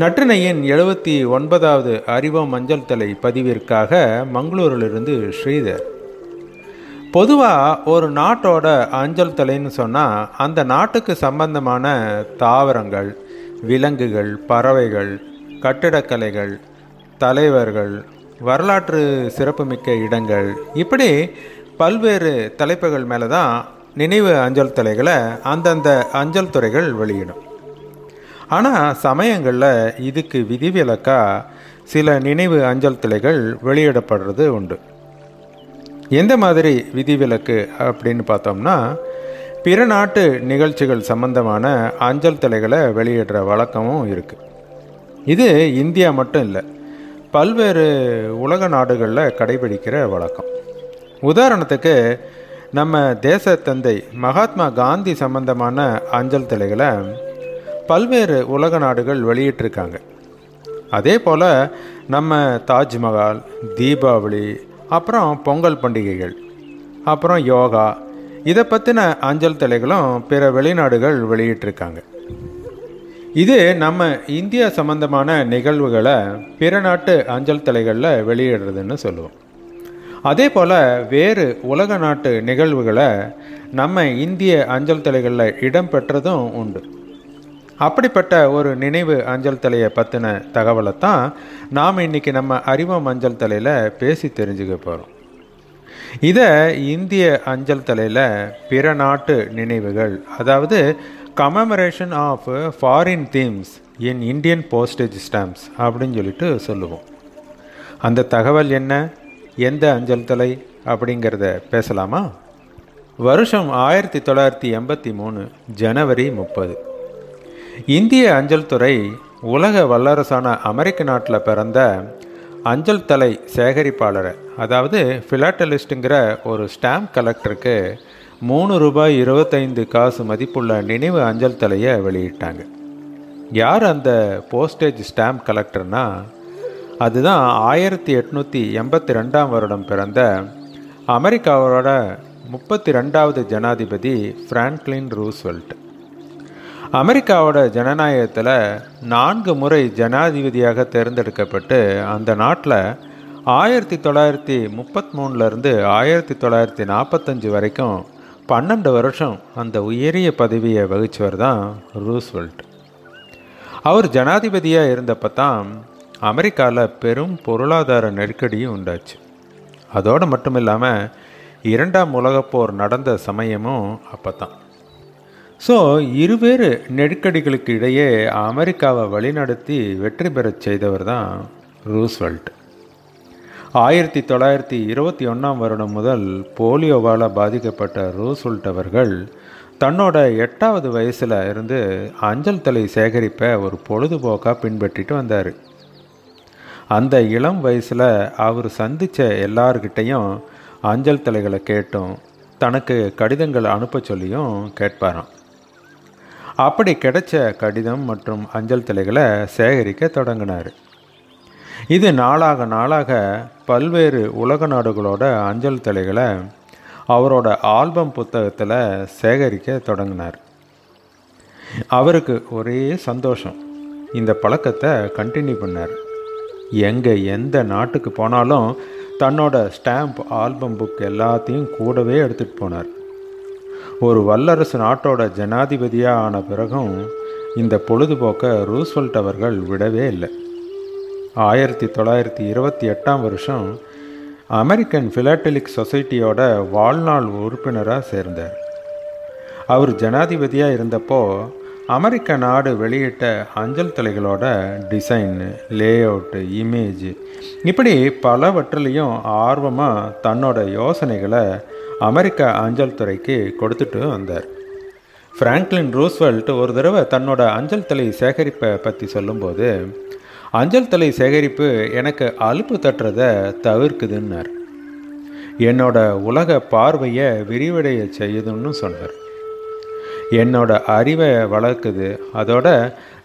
நற்றினையின் எழுபத்தி ஒன்பதாவது அறிவோம் மஞ்சள் தலை பதிவிற்காக மங்களூரிலிருந்து ஸ்ரீதர். பொதுவாக ஒரு நாட்டோட அஞ்சல் தலைன்னு சொன்னால் அந்த நாட்டுக்கு சம்பந்தமான தாவரங்கள் விலங்குகள் பறவைகள் கட்டிடக்கலைகள் தலைவர்கள் வரலாற்று சிறப்புமிக்க இடங்கள் இப்படி பல்வேறு தலைப்புகள் மேலே தான் நினைவு அஞ்சல் தலைகளை அந்தந்த அஞ்சல் துறைகள் வெளியிடும். ஆனால் சமயங்களில் இதுக்கு விதிவிலக்காக சில நினைவு அஞ்சல் தலைகள் வெளியிடப்படுறது உண்டு. எந்த மாதிரி விதிவிலக்கு அப்படின்னு பார்த்தோம்னா பிற நாட்டு நிகழ்ச்சிகள் சம்பந்தமான அஞ்சல் தலைகளை வெளியிடுற வழக்கமும் இருக்குது இது இந்தியா மட்டும் இல்லை பல்வேறு உலக நாடுகளில் கடைபிடிக்கிற வழக்கம். உதாரணத்துக்கு நம்ம தேசத்தந்தை மகாத்மா காந்தி சம்பந்தமான அஞ்சல் தலைகளை பல்வேறு உலக நாடுகள் வெளியிட்டிருக்காங்க. அதே போல் நம்ம தாஜ்மஹால் தீபாவளி அப்புறம் பொங்கல் பண்டிகைகள் அப்புறம் யோகா இதை பற்றின அஞ்சல் தலைகளும் பிற வெளிநாடுகள் வெளியிட்டிருக்காங்க. இது நம்ம இந்தியா சம்பந்தமான நிகழ்வுகளை பிற நாட்டு அஞ்சல் தலைகளில் வெளியிடுறதுன்னு சொல்லுவோம். அதே போல் வேறு உலக நாட்டு நிகழ்வுகளை நம்ம இந்திய அஞ்சல் தலைகளில் இடம்பெற்றதும் உண்டு. அப்படிப்பட்ட ஒரு நினைவு அஞ்சல் தலையை பற்றின தகவலை தான் நாம் இன்றைக்கி நம்ம அறிவம் அஞ்சல் தலையில் பேசி தெரிஞ்சுக்க போகிறோம் இதை இந்திய அஞ்சல் தலையில் பிற நாட்டு நினைவுகள் அதாவது commemoration of foreign themes in Indian postage stamps அப்படின்னு சொல்லிட்டு சொல்லுவோம். அந்த தகவல் என்ன? எந்த அஞ்சல் தலை அப்படிங்கிறத பேசலாமா? வருஷம் ஆயிரத்தி தொள்ளாயிரத்தி எண்பத்தி மூணு ஜனவரி முப்பது. இந்திய அஞ்சல் துறை உலக வல்லரசான அமெரிக்க நாட்டில் பிறந்த அஞ்சல் தலை சேகரிப்பாளர் அதாவது ஃபிலாட்டலிஸ்ட்டுங்கிற ஒரு ஸ்டாம்ப் கலெக்டருக்கு மூணு ரூபாய் இருபத்தைந்து காசு மதிப்புள்ள நினைவு அஞ்சல் தலையை வெளியிட்டாங்க. யார் அந்த போஸ்டேஜ் ஸ்டாம்ப் கலெக்டர்னா அதுதான் ஆயிரத்தி எட்நூற்றி எண்பத்தி ரெண்டாம் வருடம் பிறந்த அமெரிக்காவோட முப்பத்தி ரெண்டாவது ஜனாதிபதி ஃப்ராங்க்லின் ரூஸ்வெல்ட். அமெரிக்காவோட ஜனநாயகத்தில் நான்கு முறை ஜனாதிபதியாக தேர்ந்தெடுக்கப்பட்டு அந்த நாட்டில் ஆயிரத்தி தொள்ளாயிரத்தி முப்பத்தி மூணுலேருந்து ஆயிரத்தி தொள்ளாயிரத்தி நாற்பத்தஞ்சு வரைக்கும் பன்னெண்டு வருஷம் அந்த உயரிய பதவியை வகிச்சவர் தான் ரூஸ்வெல்ட். அவர் ஜனாதிபதியாக இருந்தப்போ தான் அமெரிக்காவில் பெரும் பொருளாதார நெருக்கடியும் உண்டாச்சு. அதோடு மட்டும் இல்லாமல் இரண்டாம் உலகப்போர் நடந்த சமயமும் அப்போ தான் ஸோ இருவேறு நெருக்கடிகளுக்கு இடையே அமெரிக்காவை வழிநடத்தி வெற்றி பெறச் செய்தவர் தான் ரூஸ்வெல்ட் ஆயிரத்தி தொள்ளாயிரத்தி இருபத்தி ஒன்றாம் வருடம் முதல் போலியோவால் பாதிக்கப்பட்ட ரூஸ்வெல்ட் அவர்கள் தன்னோட எட்டாவது வயசில் இருந்து அஞ்சல் தலை சேகரிப்பை ஒரு பொழுதுபோக்காக பின்பற்றிட்டு வந்தார். அந்த இளம் வயசில் அவர் சந்தித்த எல்லார்கிட்டையும் அஞ்சல் தலைகளை கேட்டும் தனக்கு கடிதங்கள் அனுப்ப சொல்லியும் கேட்பாராம். அப்படி கிடைச்ச கடிதம் மற்றும் அஞ்சல் தலைகளை சேகரிக்க தொடங்கினார். இது நாளாக நாளாக பல்வேறு உலக நாடுகளோட அஞ்சல் தலைகளை அவரோட ஆல்பம் புத்தகத்தில் சேகரிக்க தொடங்கினார். அவருக்கு ஒரே சந்தோஷம். இந்த பழக்கத்தை கண்டினியூ பண்ணார். எங்கே எந்த நாட்டுக்கு போனாலும் தன்னோட ஸ்டாம்ப் ஆல்பம் புக் எல்லாத்தையும் கூடவே எடுத்துகிட்டு போனார். ஒரு வல்லரசு நாட்டோட ஜனாதிபதியாக ஆன பிறகும் இந்த பொழுதுபோக்கை ரூஸ்வெல்ட் அவர்கள் விடவே இல்லை. ஆயிரத்தி தொள்ளாயிரத்தி இருபத்தி எட்டாம் வருஷம் அமெரிக்கன் ஃபிலாட்டலிக் சொசைட்டியோட வாழ்நாள் உறுப்பினராக சேர்ந்தார். அவர் ஜனாதிபதியாக இருந்தப்போ அமெரிக்க நாடு வெளியிட்ட அஞ்சல் தலைகளோட டிசைனு லேஅவுட்டு இமேஜ். இப்படி பலவற்றிலையும் ஆர்வமாக தன்னோட யோசனைகளை அமெரிக்க அஞ்சல் துறைக்கு கொடுத்துட்டு வந்தார். ஃப்ராங்க்லின் ரூஸ்வெல்ட் ஒரு தடவை தன்னோட அஞ்சல் தலை சேகரிப்பை பற்றி சொல்லும்போது அஞ்சல் தலை சேகரிப்பு எனக்கு அலுப்பு தட்டுறதை தவிர்க்குதுன்னார். என்னோட உலக பார்வையை விரிவடைய செய்யுதுன்னு சொன்னார். என்னோட அறிவை வளர்க்குது. அதோட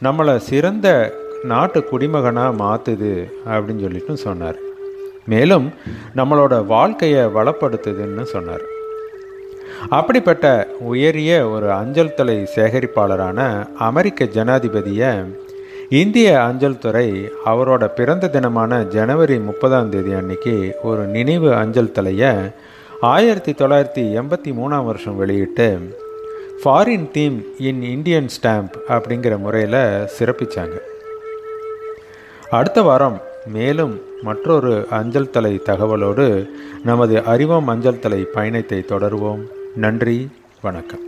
நம்மளை சிறந்த நாட்டு குடிமகனாக மாற்றுது அப்படின்னு சொல்லிட்டு சொன்னார். மேலும் நம்மளோட வாழ்க்கையை வளப்படுத்துதுன்னு சொன்னார். அப்படிப்பட்ட உயரிய ஒரு அஞ்சல் தலை சேகரிப்பாளரான அமெரிக்க ஜனாதிபதியை இந்திய அஞ்சல் துறை அவரோட பிறந்த தினமான ஜனவரி முப்பதாம் தேதி அன்னைக்கு ஒரு நினைவு அஞ்சல் தலையை ஆயிரத்தி தொள்ளாயிரத்தி எண்பத்தி மூணாம் வருஷம் வெளியிட்டு foreign theme in Indian stamp அப்படிங்கிற முறையில் சிறப்பித்தாங்க அடுத்த வாரம் மேலும் மற்றொரு அஞ்சல் தலை தகவலோடு நமது அறிவோம் அஞ்சல் தலை பயணத்தை தொடருவோம். நன்றி வணக்கம்.